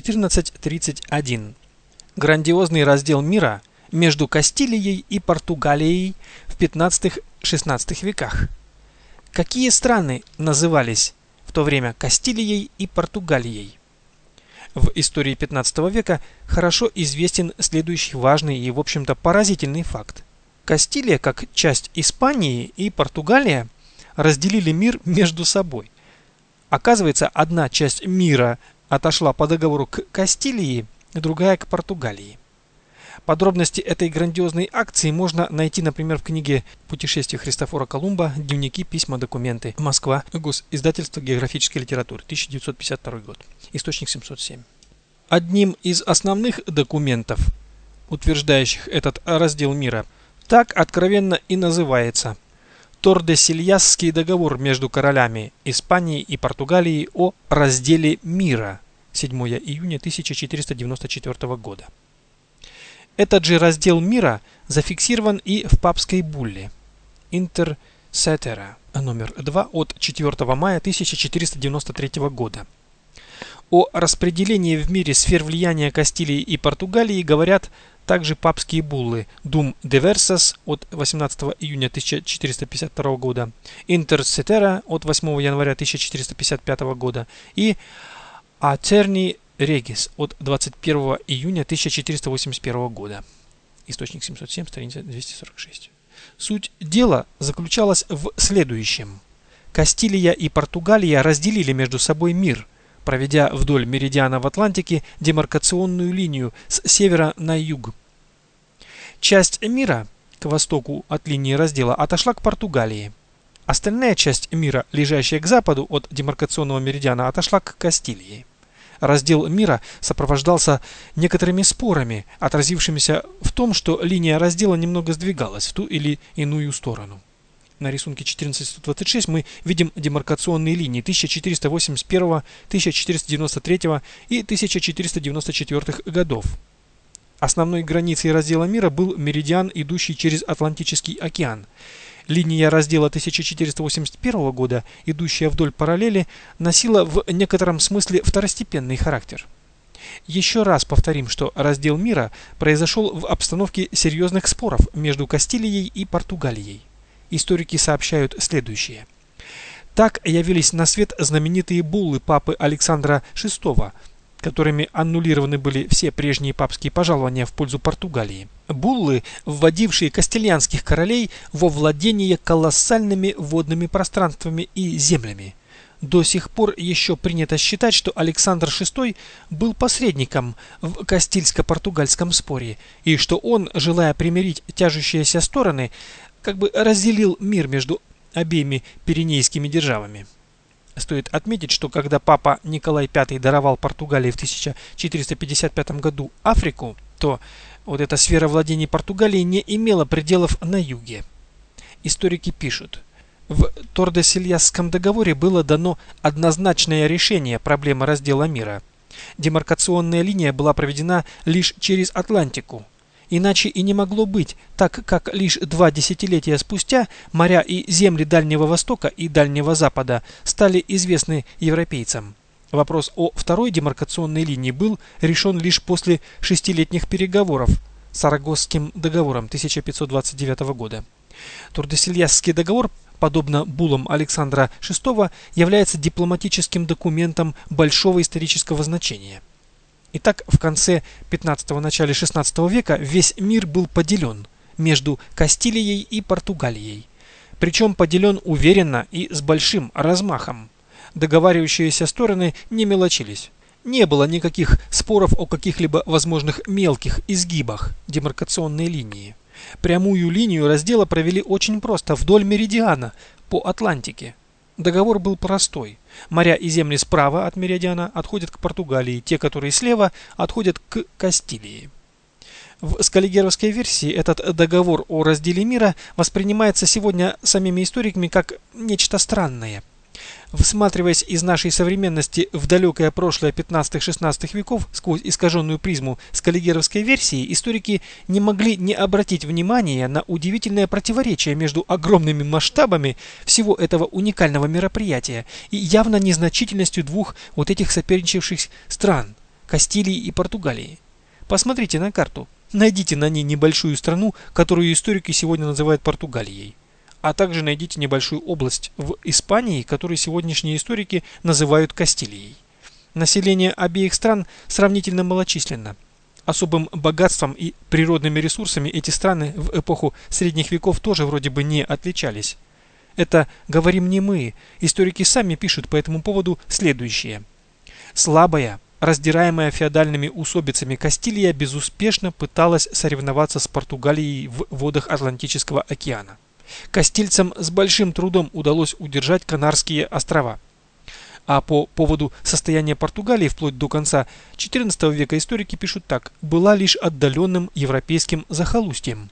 1431. Грандиозный раздел мира между Кастилией и Португалией в 15-16 веках. Какие страны назывались в то время Кастилией и Португалией? В истории 15 века хорошо известен следующий важный и, в общем-то, поразительный факт. Кастилия, как часть Испании и Португалия, разделили мир между собой. Оказывается, одна часть мира отошла по договору к Кастилии, другая к Португалии. Подробности этой грандиозной акции можно найти, например, в книге «Путешествие Христофора Колумба. Дневники, письма, документы. Москва. Госиздательство географической литературы. 1952 год. Источник 707». Одним из основных документов, утверждающих этот раздел мира, так откровенно и называется Тордесильясский договор между королями Испании и Португалии о разделе мира 7 июня 1494 года. Этот же раздел мира зафиксирован и в папской булле Inter Cetera номер 2 от 4 мая 1493 года. О распределении в мире сфер влияния Кастилии и Португалии говорят также папские буллы Dum Diversas от 18 июня 1452 года, Inter Cetera от 8 января 1455 года и Aterni Регис от 21 июня 1481 года. Источник 707, страница 246. Суть дела заключалась в следующем. Кастилия и Португалия разделили между собой мир, проведя вдоль меридиана в Атлантике демаркационную линию с севера на юг. Часть мира к востоку от линии раздела отошла к Португалии. Остальная часть мира, лежащая к западу от демаркационного меридиана, отошла к Кастилии раздел мира сопровождался некоторыми спорами, отразившимися в том, что линия раздела немного сдвигалась в ту или иную сторону. На рисунке 1426 мы видим демаркационные линии 1481, 1493 и 1494 годов. Основной границей раздела мира был меридиан, идущий через Атлантический океан. Линия раздела 1481 года, идущая вдоль параллели, носила в некотором смысле второстепенный характер. Еще раз повторим, что раздел мира произошел в обстановке серьезных споров между Кастилией и Португалией. Историки сообщают следующее. Так явились на свет знаменитые буллы папы Александра VI, которыми аннулированы были все прежние папские пожалования в пользу Португалии. Буллы, вводившие кастильянских королей во владение колоссальными водными пространствами и землями. До сих пор еще принято считать, что Александр VI был посредником в Кастильско-португальском споре, и что он, желая примирить тяжущиеся стороны, как бы разделил мир между обеими пиренейскими державами. Стоит отметить, что когда папа Николай V даровал Португалии в 1455 году Африку, то вот эта сфера владений Португалии не имела пределов на юге. Историки пишут, в Тордесильясском договоре было дано однозначное решение проблемы раздела мира. Демаркационная линия была проведена лишь через Атлантику, Иначе и не могло быть, так как лишь два десятилетия спустя моря и земли Дальнего Востока и Дальнего Запада стали известны европейцам. Вопрос о второй демаркационной линии был решен лишь после шестилетних переговоров с Арагосским договором 1529 года. Турдесильясский договор, подобно булам Александра VI, является дипломатическим документом большого исторического значения. Итак, в конце 15-го, начале 16 века весь мир был поделен между Кастилией и Португалией. Причем поделен уверенно и с большим размахом. Договаривающиеся стороны не мелочились. Не было никаких споров о каких-либо возможных мелких изгибах демаркационной линии. Прямую линию раздела провели очень просто вдоль меридиана по Атлантике. Договор был простой. Моря и земли справа от Меридиана отходят к Португалии, те, которые слева, отходят к Кастилии. В скаллигеровской версии этот договор о разделе мира воспринимается сегодня самими историками как нечто странное – Всматриваясь из нашей современности в далекое прошлое 15-16 веков сквозь искаженную призму скаллигеровской версии, историки не могли не обратить внимания на удивительное противоречие между огромными масштабами всего этого уникального мероприятия и явно незначительностью двух вот этих соперничавших стран Кастилии и Португалии. Посмотрите на карту. Найдите на ней небольшую страну, которую историки сегодня называют Португалией. А также найдите небольшую область в Испании, которую сегодняшние историки называют Кастилией. Население обеих стран сравнительно малочисленно. Особым богатством и природными ресурсами эти страны в эпоху средних веков тоже вроде бы не отличались. Это говорим не мы, историки сами пишут по этому поводу следующее. Слабая, раздираемая феодальными усобицами Кастилия безуспешно пыталась соревноваться с Португалией в водах Атлантического океана. Кастильцам с большим трудом удалось удержать Канарские острова – а по поводу состояния Португалии вплоть до конца XIV века историки пишут так. Была лишь отдаленным европейским захолустьем.